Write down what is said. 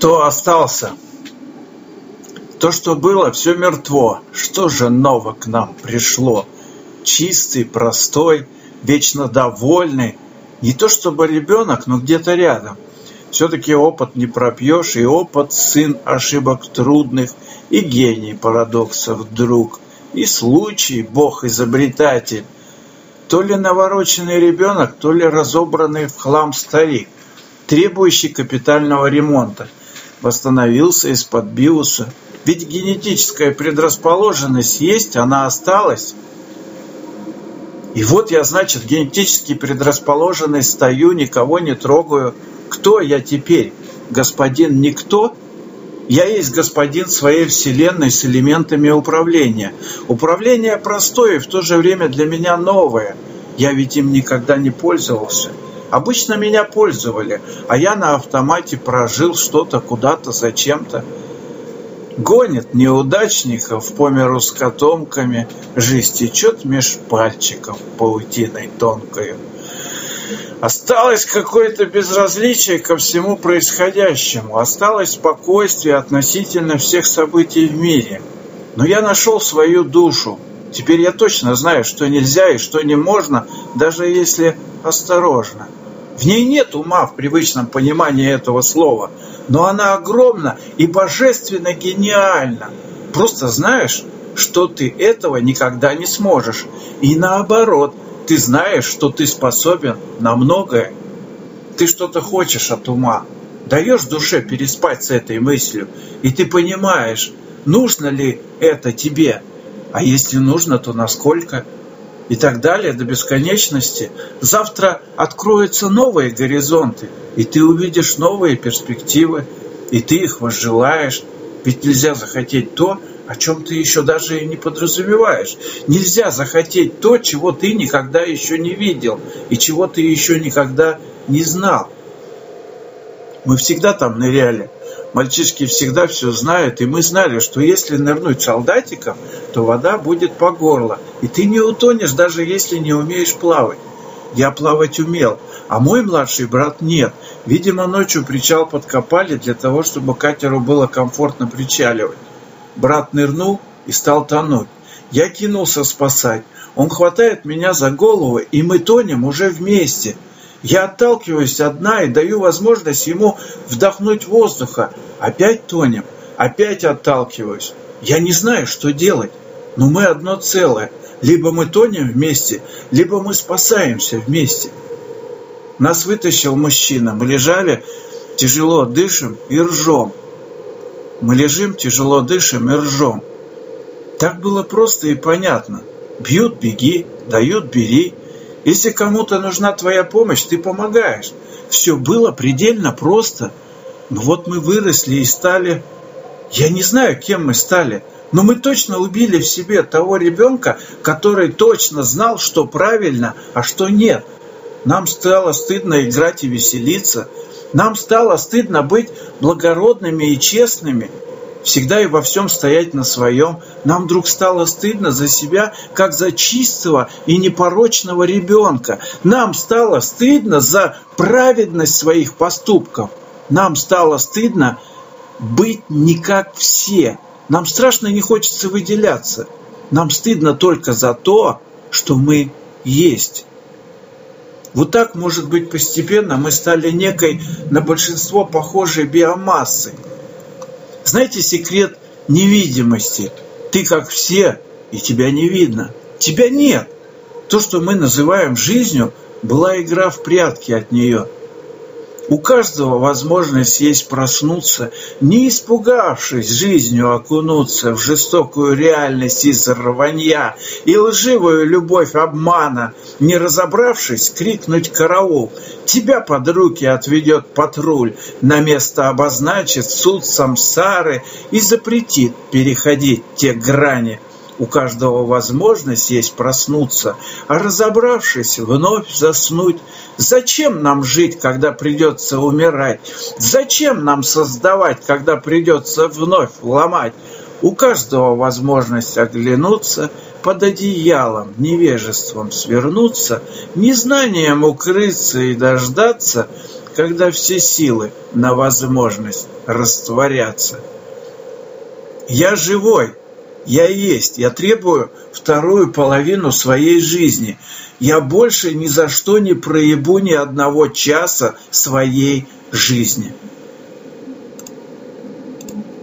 Кто остался? То, что было, все мертво. Что же ново к нам пришло? Чистый, простой, вечно довольный. Не то чтобы ребенок, но где-то рядом. Все-таки опыт не пропьешь, и опыт сын ошибок трудных, и гений парадоксов друг, и случай бог-изобретатель. То ли навороченный ребенок, то ли разобранный в хлам старик, требующий капитального ремонта. Восстановился из-под биуса, ведь генетическая предрасположенность есть, она осталась. И вот я, значит, генетически предрасположенный стою, никого не трогаю. Кто я теперь? Господин никто? Я есть господин своей вселенной с элементами управления. Управление простое и в то же время для меня новое. Я ведь им никогда не пользовался. Обычно меня пользовали, а я на автомате прожил что-то куда-то зачем-то. Гонит неудачников по миру с котомками, Жизнь течет меж пальчиков паутиной тонкою. Осталось какое-то безразличие ко всему происходящему, осталось спокойствие относительно всех событий в мире. Но я нашел свою душу. Теперь я точно знаю, что нельзя и что не можно, даже если осторожно. В ней нет ума в привычном понимании этого слова, но она огромна и божественно гениальна. Просто знаешь, что ты этого никогда не сможешь. И наоборот, ты знаешь, что ты способен на многое. Ты что-то хочешь от ума. Даешь душе переспать с этой мыслью, и ты понимаешь, нужно ли это тебе. А если нужно, то насколько – и так далее до бесконечности. Завтра откроются новые горизонты, и ты увидишь новые перспективы, и ты их возжелаешь. Ведь нельзя захотеть то, о чем ты еще даже и не подразумеваешь. Нельзя захотеть то, чего ты никогда еще не видел и чего ты еще никогда не знал. Мы всегда там ныряли. Мальчишки всегда все знают, и мы знали, что если нырнуть солдатиком, то вода будет по горло, и ты не утонешь, даже если не умеешь плавать. Я плавать умел, а мой младший брат нет. Видимо, ночью причал подкопали для того, чтобы катеру было комфортно причаливать. Брат нырнул и стал тонуть. Я кинулся спасать. Он хватает меня за голову, и мы тонем уже вместе – я отталкиваюсь от дна и даю возможность ему вдохнуть воздуха. Опять тонем, опять отталкиваюсь. Я не знаю, что делать, но мы одно целое. Либо мы тонем вместе, либо мы спасаемся вместе. Нас вытащил мужчина. Мы лежали, тяжело дышим и ржем. Мы лежим, тяжело дышим и ржем. Так было просто и понятно. Бьют – беги, дают – бери. Если кому-то нужна твоя помощь, ты помогаешь. Все было предельно просто. Но вот мы выросли и стали... Я не знаю, кем мы стали, но мы точно убили в себе того ребенка, который точно знал, что правильно, а что нет. Нам стало стыдно играть и веселиться. Нам стало стыдно быть благородными и честными всегда и во всем стоять на своем, нам вдруг стало стыдно за себя, как за чистого и непорочного ребенка. Нам стало стыдно за праведность своих поступков. Нам стало стыдно быть не как все. Нам страшно не хочется выделяться. Нам стыдно только за то, что мы есть. Вот так, может быть, постепенно мы стали некой на большинство похожей биомассой – знаете секрет невидимости? Ты как все, и тебя не видно. Тебя нет. То, что мы называем жизнью, была игра в прятки от нее – у каждого возможность есть проснуться, не испугавшись жизнью окунуться в жестокую реальность из рванья и лживую любовь обмана, не разобравшись, крикнуть «караул!» Тебя под руки отведет патруль, на место обозначит суд самсары и запретит переходить те грани, у каждого возможность есть проснуться, а разобравшись, вновь заснуть. Зачем нам жить, когда придется умирать? Зачем нам создавать, когда придется вновь ломать? У каждого возможность оглянуться, под одеялом, невежеством свернуться, незнанием укрыться и дождаться, когда все силы на возможность растворятся. Я живой, я есть, я требую вторую половину своей жизни. Я больше ни за что не проебу ни одного часа своей жизни.